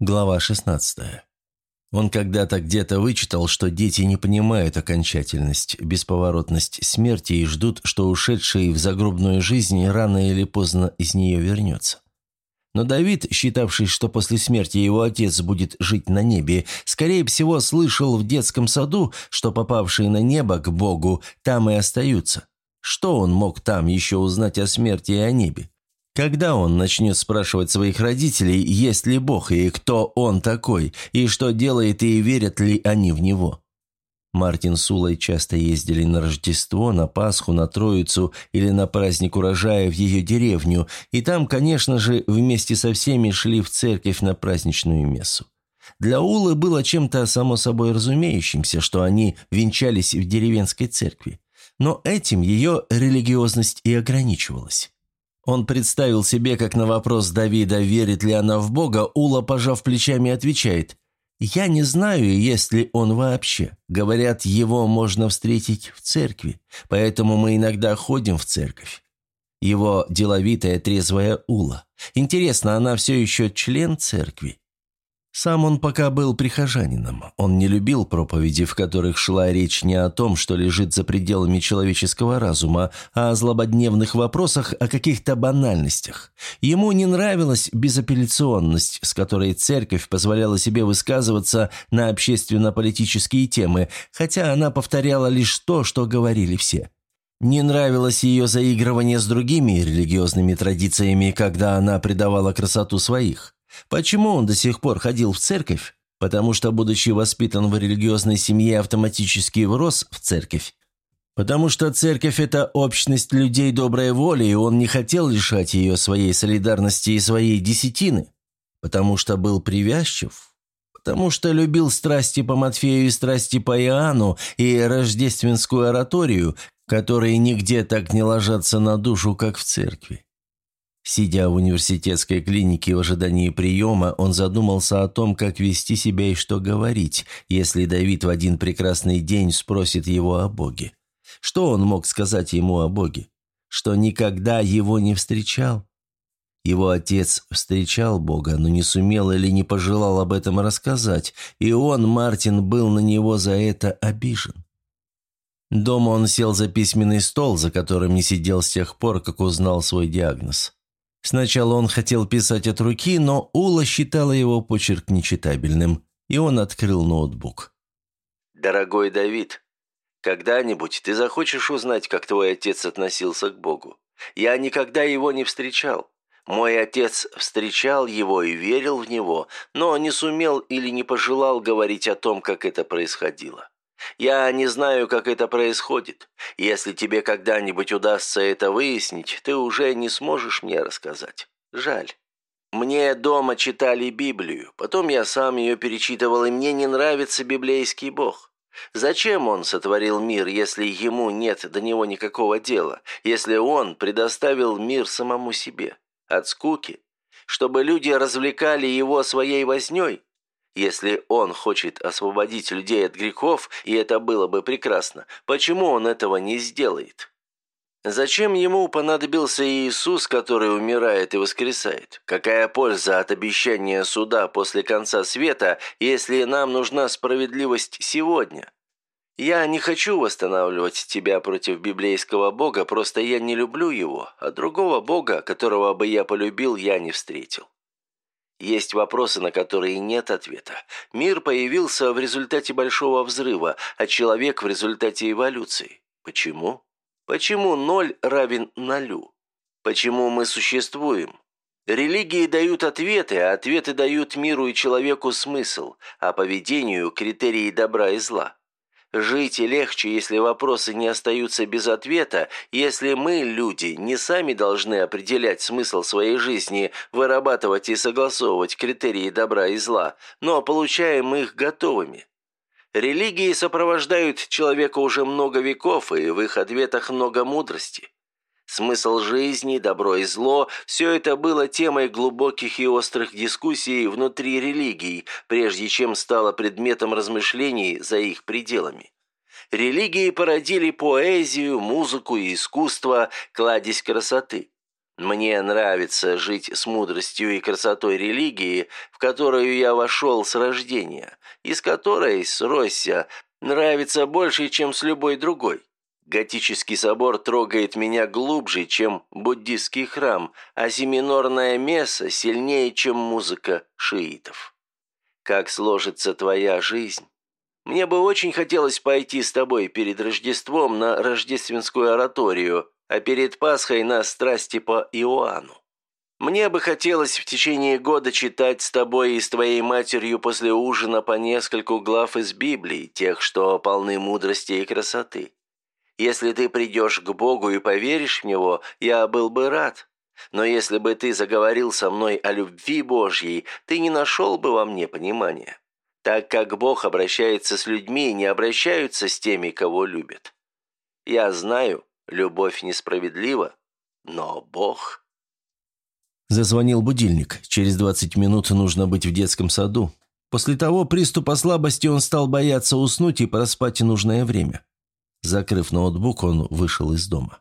Глава 16. Он когда-то где-то вычитал, что дети не понимают окончательность, бесповоротность смерти и ждут, что ушедший в загробную жизнь рано или поздно из нее вернется. Но Давид, считавший, что после смерти его отец будет жить на небе, скорее всего, слышал в детском саду, что попавшие на небо к Богу там и остаются. Что он мог там еще узнать о смерти и о небе? Когда он начнет спрашивать своих родителей, есть ли Бог и кто он такой, и что делает и верят ли они в него? Мартин с Улой часто ездили на Рождество, на Пасху, на Троицу или на праздник урожая в ее деревню, и там, конечно же, вместе со всеми шли в церковь на праздничную мессу. Для Улы было чем-то само собой разумеющимся, что они венчались в деревенской церкви. Но этим ее религиозность и ограничивалась. Он представил себе, как на вопрос Давида, верит ли она в Бога, Ула, пожав плечами, отвечает «Я не знаю, есть ли он вообще. Говорят, его можно встретить в церкви, поэтому мы иногда ходим в церковь». Его деловитая трезвая Ула. Интересно, она все еще член церкви? Сам он пока был прихожанином. Он не любил проповеди, в которых шла речь не о том, что лежит за пределами человеческого разума, а о злободневных вопросах, о каких-то банальностях. Ему не нравилась безапелляционность, с которой церковь позволяла себе высказываться на общественно-политические темы, хотя она повторяла лишь то, что говорили все. Не нравилось ее заигрывание с другими религиозными традициями, когда она придавала красоту своих. Почему он до сих пор ходил в церковь? Потому что, будучи воспитан в религиозной семье, автоматически врос в церковь. Потому что церковь – это общность людей доброй воли, и он не хотел лишать ее своей солидарности и своей десятины. Потому что был привязчив. Потому что любил страсти по Матфею и страсти по Иоанну и рождественскую ораторию, которые нигде так не ложатся на душу, как в церкви. Сидя в университетской клинике в ожидании приема, он задумался о том, как вести себя и что говорить, если Давид в один прекрасный день спросит его о Боге. Что он мог сказать ему о Боге? Что никогда его не встречал? Его отец встречал Бога, но не сумел или не пожелал об этом рассказать, и он, Мартин, был на него за это обижен. Дома он сел за письменный стол, за которым не сидел с тех пор, как узнал свой диагноз. Сначала он хотел писать от руки, но Ула считала его почерк нечитабельным, и он открыл ноутбук. «Дорогой Давид, когда-нибудь ты захочешь узнать, как твой отец относился к Богу. Я никогда его не встречал. Мой отец встречал его и верил в него, но не сумел или не пожелал говорить о том, как это происходило. Я не знаю, как это происходит. Если тебе когда-нибудь удастся это выяснить, ты уже не сможешь мне рассказать. Жаль. Мне дома читали Библию, потом я сам ее перечитывал, и мне не нравится библейский бог. Зачем он сотворил мир, если ему нет до него никакого дела, если он предоставил мир самому себе? От скуки? Чтобы люди развлекали его своей вознёй? Если он хочет освободить людей от грехов, и это было бы прекрасно, почему он этого не сделает? Зачем ему понадобился Иисус, который умирает и воскресает? Какая польза от обещания суда после конца света, если нам нужна справедливость сегодня? Я не хочу восстанавливать тебя против библейского Бога, просто я не люблю его, а другого Бога, которого бы я полюбил, я не встретил. Есть вопросы, на которые нет ответа. Мир появился в результате большого взрыва, а человек в результате эволюции. Почему? Почему ноль равен нулю? Почему мы существуем? Религии дают ответы, а ответы дают миру и человеку смысл, а поведению – критерии добра и зла. Жить легче, если вопросы не остаются без ответа, если мы, люди, не сами должны определять смысл своей жизни, вырабатывать и согласовывать критерии добра и зла, но получаем их готовыми. Религии сопровождают человека уже много веков, и в их ответах много мудрости. Смысл жизни, добро и зло – все это было темой глубоких и острых дискуссий внутри религий, прежде чем стало предметом размышлений за их пределами. Религии породили поэзию, музыку и искусство, кладезь красоты. Мне нравится жить с мудростью и красотой религии, в которую я вошел с рождения, и с которой сросся, нравится больше, чем с любой другой. Готический собор трогает меня глубже, чем буддийский храм, а семинорная месса сильнее, чем музыка шиитов. Как сложится твоя жизнь? Мне бы очень хотелось пойти с тобой перед Рождеством на рождественскую ораторию, а перед Пасхой на страсти по Иоанну. Мне бы хотелось в течение года читать с тобой и с твоей матерью после ужина по нескольку глав из Библии, тех, что полны мудрости и красоты. Если ты придешь к Богу и поверишь в Него, я был бы рад. Но если бы ты заговорил со мной о любви Божьей, ты не нашел бы во мне понимания. Так как Бог обращается с людьми, не обращаются с теми, кого любят. Я знаю, любовь несправедлива, но Бог... Зазвонил будильник. Через 20 минут нужно быть в детском саду. После того приступа слабости он стал бояться уснуть и проспать нужное время. Закрыв ноутбук, он вышел из дома.